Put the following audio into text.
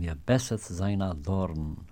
mir besser zu seiner Dorn.